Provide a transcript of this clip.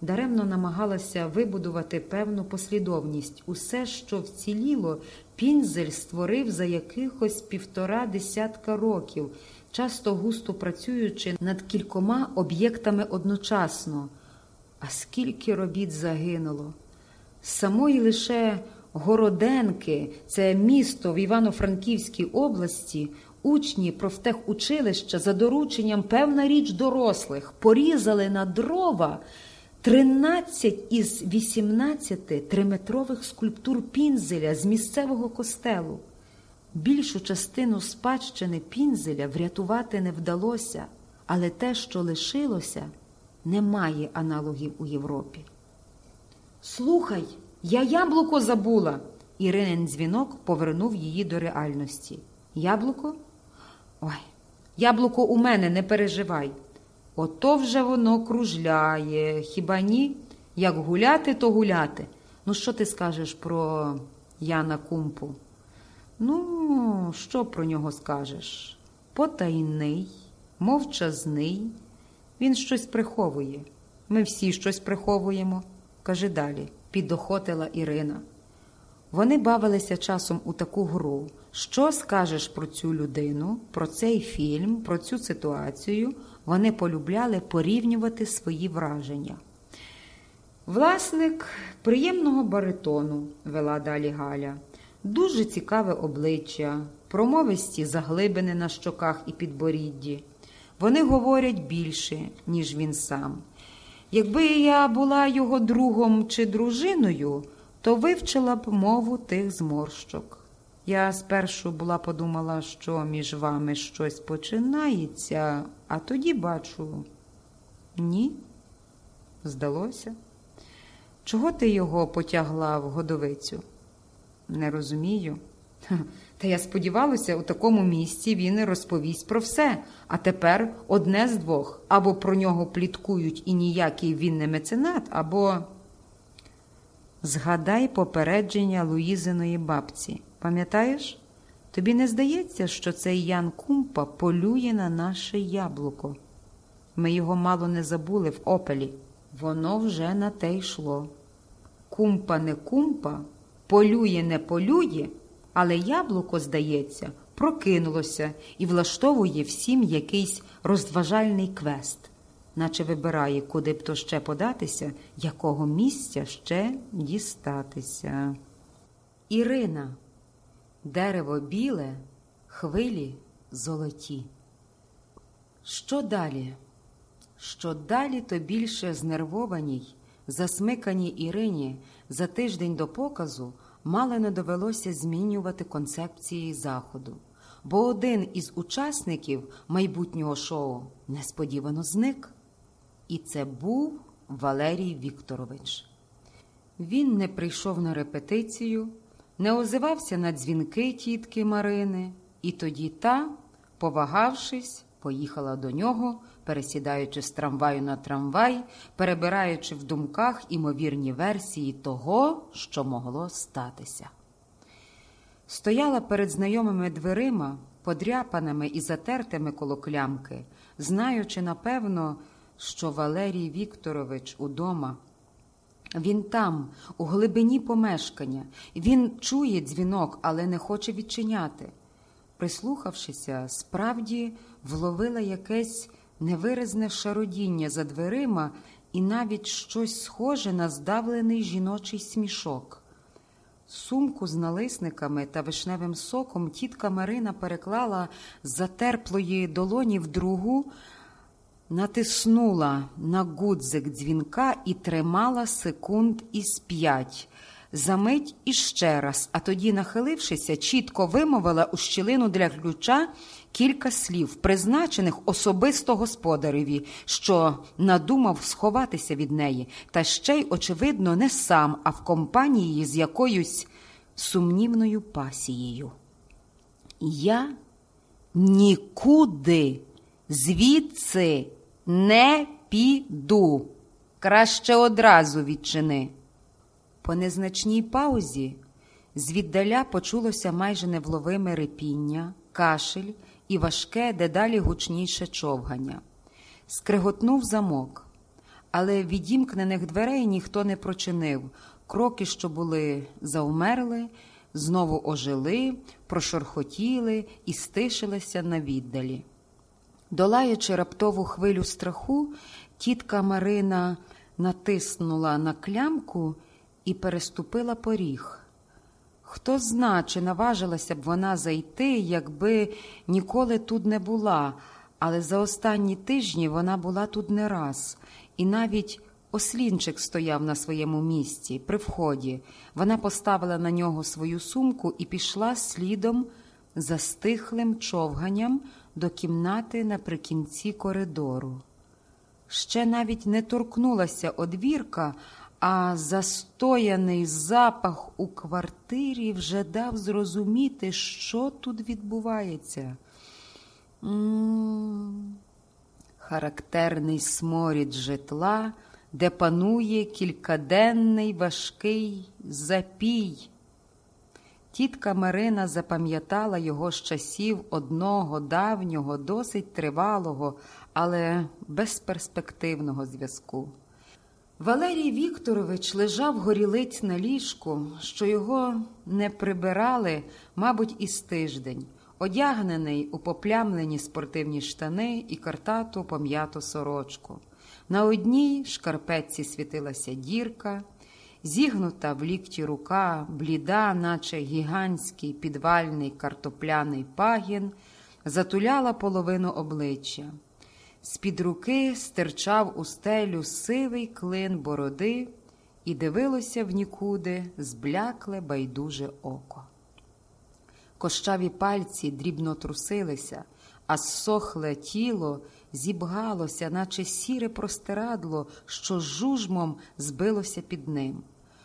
даремно намагалася вибудувати певну послідовність. Усе, що вціліло, пінзель створив за якихось півтора десятка років, часто густо працюючи над кількома об'єктами одночасно. А скільки робіт загинуло? Самої лише Городенки, це місто в Івано-Франківській області, учні профтехучилища за дорученням певна річ дорослих порізали на дрова 13 із 18 триметрових скульптур пінзеля з місцевого костелу. Більшу частину спадщини пінзеля врятувати не вдалося, але те, що лишилося, не має аналогів у Європі. Слухай, я яблуко забула. Іринин дзвінок повернув її до реальності. Яблуко? Ой, яблуко у мене, не переживай. Ото вже воно кружляє. Хіба ні? Як гуляти, то гуляти. Ну, що ти скажеш про Яна Кумпу? Ну, що про нього скажеш? Потайний, мовчазний. Він щось приховує. Ми всі щось приховуємо. Кажи далі, підохотила Ірина. Вони бавилися часом у таку гру. Що скажеш про цю людину, про цей фільм, про цю ситуацію? Вони полюбляли порівнювати свої враження. Власник приємного баритону, вела далі Галя, дуже цікаве обличчя, промовисті заглибини на щоках і підборідді. Вони говорять більше, ніж він сам. Якби я була його другом чи дружиною, то вивчила б мову тих зморщок. Я спершу була подумала, що між вами щось починається, а тоді бачу ні, здалося. Чого ти його потягла в годовицю? Не розумію. Та я сподівалася, у такому місці він розповість про все, а тепер одне з двох або про нього пліткують і ніякий він не меценат, або. Згадай попередження Луїзиної бабці. Пам'ятаєш? Тобі не здається, що цей Ян Кумпа полює на наше яблуко? Ми його мало не забули в опелі. Воно вже на те йшло. Кумпа не кумпа, полює не полює, але яблуко, здається, прокинулося і влаштовує всім якийсь розважальний квест, наче вибирає, куди б то ще податися, якого місця ще дістатися. Ірина, дерево біле, хвилі золоті. Що далі? Що далі, то більше знервованій, засмиканій Ірині за тиждень до показу мало не довелося змінювати концепції заходу, бо один із учасників майбутнього шоу несподівано зник. І це був Валерій Вікторович. Він не прийшов на репетицію, не озивався на дзвінки тітки Марини, і тоді та, повагавшись, поїхала до нього, пересідаючи з трамваю на трамвай, перебираючи в думках імовірні версії того, що могло статися. Стояла перед знайомими дверима, подряпаними і затертими коло клямки, знаючи, напевно, що Валерій Вікторович удома. Він там, у глибині помешкання, він чує дзвінок, але не хоче відчиняти. Прислухавшися, справді вловила якесь невиразне шародіння за дверима і навіть щось схоже на здавлений жіночий смішок. Сумку з налисниками та вишневим соком тітка Марина переклала з затерплої долоні в другу, натиснула на гудзик дзвінка і тримала секунд із п'ять. Замить іще раз, а тоді, нахилившися, чітко вимовила у щілину для ключа кілька слів, призначених особисто господареві, що надумав сховатися від неї, та ще й, очевидно, не сам, а в компанії з якоюсь сумнівною пасією. Я нікуди звідси не піду. Краще одразу відчини. По незначній паузі звіддаля почулося майже невловиме репіння, кашель і важке, дедалі гучніше човгання. Скриготнув замок, але відімкнених дверей ніхто не прочинив. Кроки, що були завмерли, знову ожили, прошорхотіли і стишилися на віддалі. Долаючи раптову хвилю страху, тітка Марина натиснула на клямку і переступила поріг. Хто зна, чи наважилася б вона зайти, якби ніколи тут не була, але за останні тижні вона була тут не раз, і навіть ослінчик стояв на своєму місці при вході. Вона поставила на нього свою сумку і пішла слідом за стихлим човганням до кімнати наприкінці коридору. Ще навіть не торкнулася одвірка, а застояний запах у квартирі вже дав зрозуміти, що тут відбувається. М-м-м. Характерний сморід житла, де панує кількаденний важкий запій. Тітка Марина запам'ятала його з часів одного давнього, досить тривалого, але безперспективного зв'язку. Валерій Вікторович лежав горілиць на ліжку, що його не прибирали, мабуть, із тиждень, одягнений у поплямлені спортивні штани і картату пом'яту сорочку. На одній шкарпетці світилася дірка, зігнута в лікті рука, бліда, наче гігантський підвальний картопляний пагін, затуляла половину обличчя. З-під руки стирчав у стелю сивий клин бороди і дивилося в нікуди зблякле байдуже око. Кощаві пальці дрібно трусилися, а сохле тіло зібгалося, наче сіре простирадло, що жужмом збилося під ним.